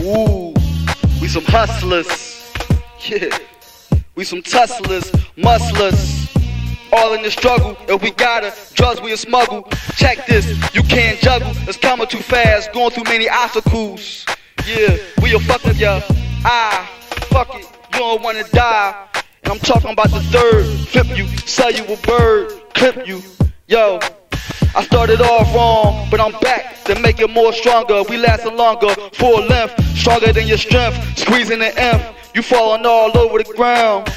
We some hustlers. Yeah. We some tusslers, musclers. All in the struggle, if we got it, drugs we smuggle. Check this, you can't juggle. It's coming too fast, going through many obstacles. Yeah, we a fuck up ya. Ah, fuck it, you don't wanna die. And I'm talking about the third, flip you, sell you a bird, clip you. Yo, I started off wrong, but I'm back to make it more stronger. We lasting longer, full length, stronger than your strength. Squeezing the M, you falling all over the ground.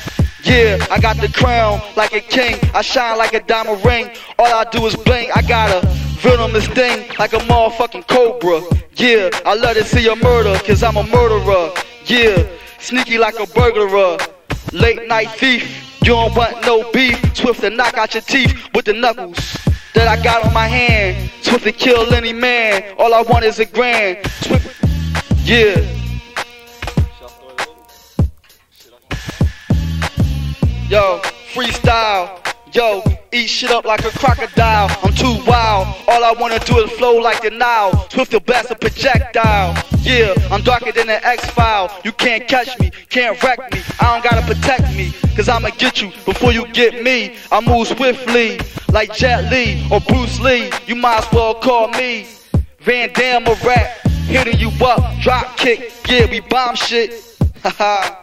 Yeah, I got the crown like a king. I shine like a diamond ring. All I do is blink. I got a venomous thing like a motherfucking cobra. Yeah, I love to see a murder, cause I'm a murderer. Yeah, sneaky like a burglar. Late night thief. You don't want no beef. Swift to knock out your teeth with the knuckles that I got on my hand. Swift to kill any man. All I want is a grand. Yeah. Yo, freestyle. Yo, eat shit up like a crocodile. I'm too wild. All I wanna do is flow like the Nile. Swift the best a projectile. Yeah, I'm darker than an X file. You can't catch me, can't wreck me. I don't gotta protect me, cause I'ma get you before you get me. I move swiftly, like Jet Li or Bruce Lee. You might as well call me Van Damme rap. Hitting you up, drop kick. Yeah, we bomb shit. Haha.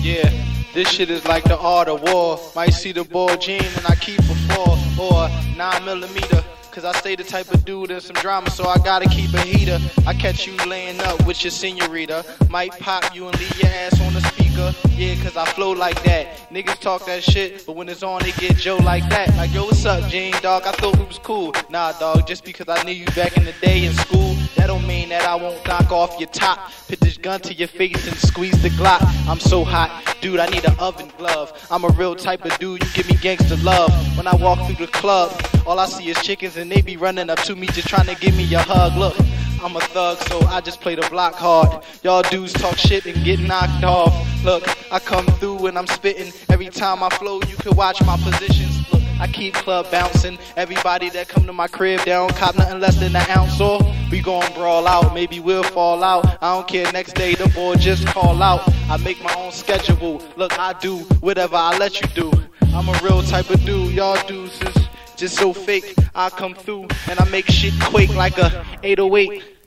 Yeah, this shit is like the art of war. Might see the ball jean and I keep a four or nine millimeter. Cause I stay the type of dude in some drama, so I gotta keep a heater. I catch you laying up with your senorita. Might pop you and leave your ass on the speaker. Yeah, cause I flow like that. Niggas talk that shit, but when it's on, they get Joe like that. Like, yo, what's up, Gene, dog? I thought we was cool. Nah, dog, just because I knew you back in the day in school, don't mean that I won't knock off your top. Put this gun to your face and squeeze the Glock. I'm so hot, dude, I need an oven glove. I'm a real type of dude, you give me gangster love. When I walk through the club, all I see is chickens and they be running up to me just trying to give me a hug. Look, I'm a thug, so I just play the block hard. Y'all dudes talk shit and get knocked off. Look, I come through and I'm spitting. Every time I flow, you can watch my positions. Look, I keep club bouncing. Everybody that come to my crib, they don't cop nothing less than an ounce or we gon' brawl out. Maybe we'll fall out. I don't care. Next day the boy just call out. I make my own schedule. Look, I do whatever I let you do. I'm a real type of dude. Y'all dudes is just so fake. I come through and I make shit quake like a 808.